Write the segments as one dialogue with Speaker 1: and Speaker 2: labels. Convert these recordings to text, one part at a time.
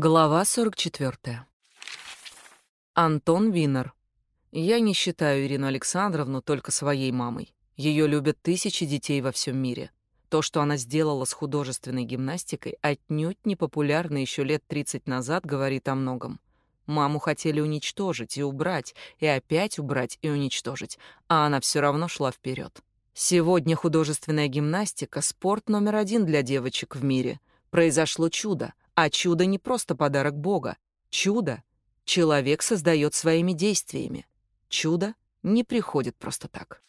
Speaker 1: Глава 44. Антон Винер. Я не считаю Ирину Александровну только своей мамой. Ее любят тысячи детей во всем мире. То, что она сделала с художественной гимнастикой, отнюдь не популярно еще лет 30 назад, говорит о многом. Маму хотели уничтожить и убрать, и опять убрать и уничтожить, а она все равно шла вперед. Сегодня художественная гимнастика — спорт номер один для девочек в мире. Произошло чудо. А чудо не просто подарок Бога. Чудо человек создает своими действиями. Чудо не приходит просто так.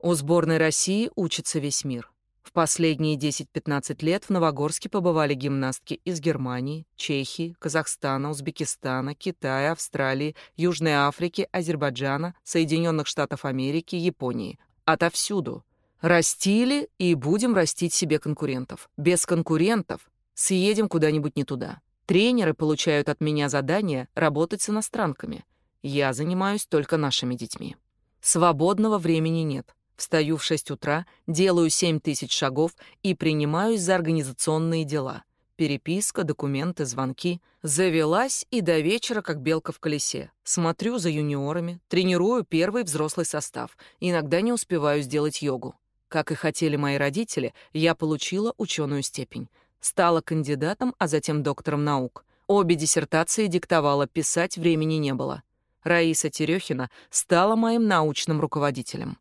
Speaker 1: У сборной России учится весь мир. В последние 10-15 лет в Новогорске побывали гимнастки из Германии, Чехии, Казахстана, Узбекистана, Китая, Австралии, Южной Африки, Азербайджана, Соединенных Штатов Америки, Японии. Отовсюду. Растили и будем растить себе конкурентов. Без конкурентов Съедем куда-нибудь не туда. Тренеры получают от меня задание работать с иностранками. Я занимаюсь только нашими детьми. Свободного времени нет. Встаю в 6 утра, делаю 7 тысяч шагов и принимаюсь за организационные дела. Переписка, документы, звонки. Завелась и до вечера, как белка в колесе. Смотрю за юниорами, тренирую первый взрослый состав. Иногда не успеваю сделать йогу. Как и хотели мои родители, я получила ученую степень — Стала кандидатом, а затем доктором наук. Обе диссертации диктовала, писать времени не было. Раиса Терехина стала моим научным руководителем.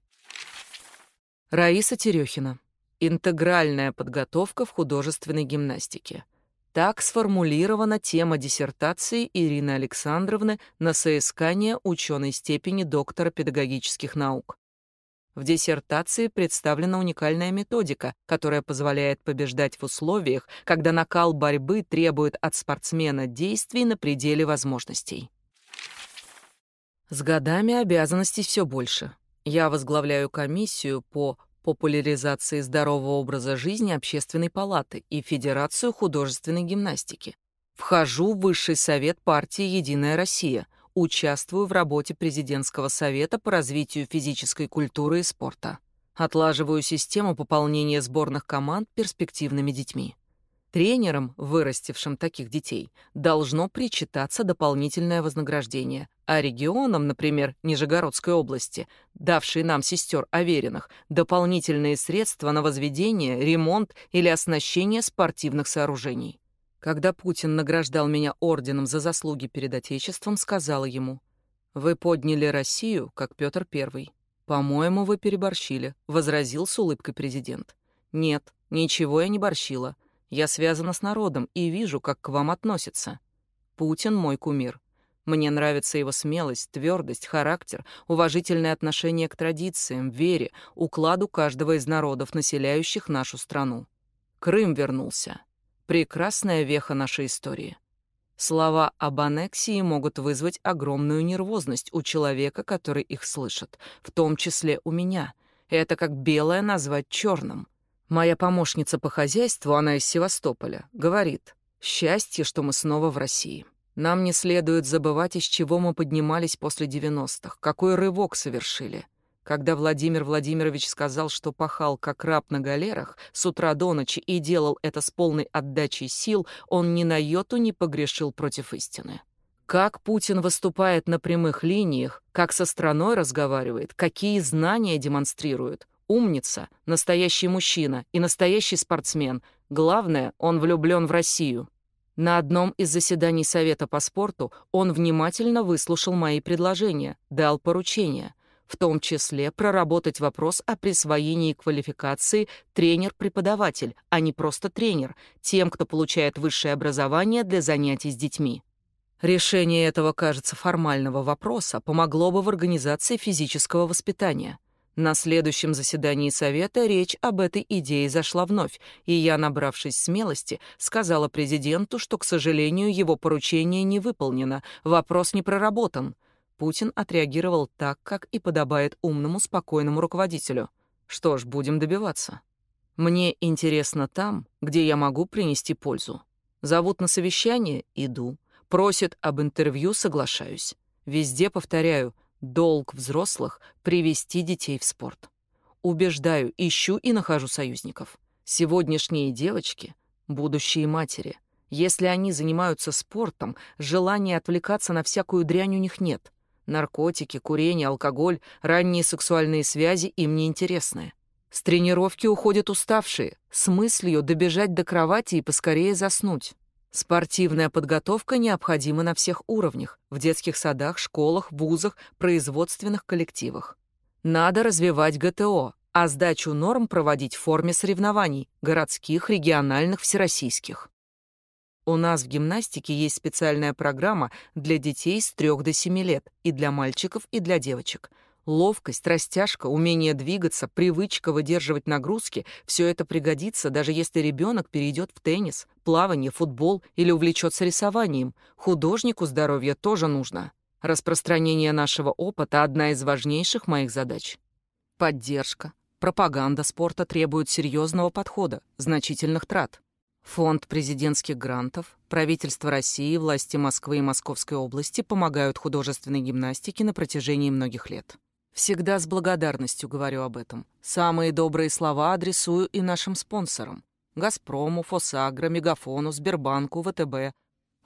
Speaker 1: Раиса Терехина. Интегральная подготовка в художественной гимнастике. Так сформулирована тема диссертации Ирины Александровны на соискание ученой степени доктора педагогических наук. В диссертации представлена уникальная методика, которая позволяет побеждать в условиях, когда накал борьбы требует от спортсмена действий на пределе возможностей. С годами обязанностей все больше. Я возглавляю комиссию по популяризации здорового образа жизни Общественной палаты и Федерацию художественной гимнастики. Вхожу в Высший совет партии «Единая Россия», Участвую в работе президентского совета по развитию физической культуры и спорта. Отлаживаю систему пополнения сборных команд перспективными детьми. Тренерам, вырастившим таких детей, должно причитаться дополнительное вознаграждение, а регионам, например, Нижегородской области, давшие нам сестер Авериных, дополнительные средства на возведение, ремонт или оснащение спортивных сооружений. Когда Путин награждал меня орденом за заслуги перед Отечеством, сказала ему, «Вы подняли Россию, как Петр I. По-моему, вы переборщили», — возразил с улыбкой президент. «Нет, ничего я не борщила. Я связана с народом и вижу, как к вам относятся. Путин мой кумир. Мне нравится его смелость, твердость, характер, уважительное отношение к традициям, вере, укладу каждого из народов, населяющих нашу страну. Крым вернулся. Прекрасная веха нашей истории. Слова об аннексии могут вызвать огромную нервозность у человека, который их слышит, в том числе у меня. Это как белое назвать черным. Моя помощница по хозяйству, она из Севастополя, говорит, «Счастье, что мы снова в России». Нам не следует забывать, из чего мы поднимались после 90-х, какой рывок совершили. Когда Владимир Владимирович сказал, что пахал как раб на галерах с утра до ночи и делал это с полной отдачей сил, он ни на йоту не погрешил против истины. Как Путин выступает на прямых линиях, как со страной разговаривает, какие знания демонстрирует. Умница, настоящий мужчина и настоящий спортсмен. Главное, он влюблен в Россию. На одном из заседаний Совета по спорту он внимательно выслушал мои предложения, дал поручения — в том числе проработать вопрос о присвоении квалификации тренер-преподаватель, а не просто тренер, тем, кто получает высшее образование для занятий с детьми. Решение этого, кажется, формального вопроса помогло бы в организации физического воспитания. На следующем заседании Совета речь об этой идее зашла вновь, и я, набравшись смелости, сказала президенту, что, к сожалению, его поручение не выполнено, вопрос не проработан. Путин отреагировал так, как и подобает умному, спокойному руководителю. Что ж, будем добиваться. Мне интересно там, где я могу принести пользу. Зовут на совещание — иду. Просят об интервью — соглашаюсь. Везде повторяю, долг взрослых — привести детей в спорт. Убеждаю, ищу и нахожу союзников. Сегодняшние девочки — будущие матери. Если они занимаются спортом, желания отвлекаться на всякую дрянь у них нет. Наркотики, курение, алкоголь, ранние сексуальные связи им не интересны. С тренировки уходят уставшие, с мыслью добежать до кровати и поскорее заснуть. Спортивная подготовка необходима на всех уровнях, в детских садах, школах, вузах, производственных коллективах. Надо развивать ГТО, а сдачу норм проводить в форме соревнований, городских, региональных, всероссийских. У нас в гимнастике есть специальная программа для детей с 3 до 7 лет, и для мальчиков, и для девочек. Ловкость, растяжка, умение двигаться, привычка выдерживать нагрузки – все это пригодится, даже если ребенок перейдет в теннис, плавание, футбол или увлечется рисованием. Художнику здоровье тоже нужно. Распространение нашего опыта – одна из важнейших моих задач. Поддержка, пропаганда спорта требуют серьезного подхода, значительных трат. Фонд президентских грантов, правительство России, власти Москвы и Московской области помогают художественной гимнастике на протяжении многих лет. Всегда с благодарностью говорю об этом. Самые добрые слова адресую и нашим спонсорам. «Газпрому», «Фосагро», «Мегафону», «Сбербанку», «ВТБ»,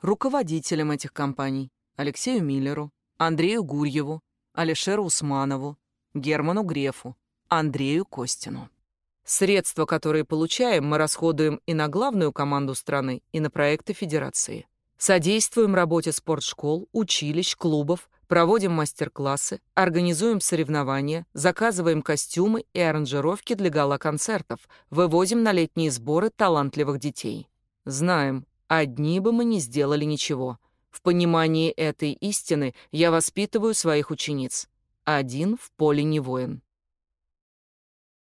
Speaker 1: руководителям этих компаний, Алексею Миллеру, Андрею Гурьеву, Алишеру Усманову, Герману Грефу, Андрею Костину. Средства, которые получаем, мы расходуем и на главную команду страны, и на проекты Федерации. Содействуем работе спортшкол, училищ, клубов, проводим мастер-классы, организуем соревнования, заказываем костюмы и аранжировки для гала-концертов, вывозим на летние сборы талантливых детей. Знаем, одни бы мы не сделали ничего. В понимании этой истины я воспитываю своих учениц. Один в поле не воин.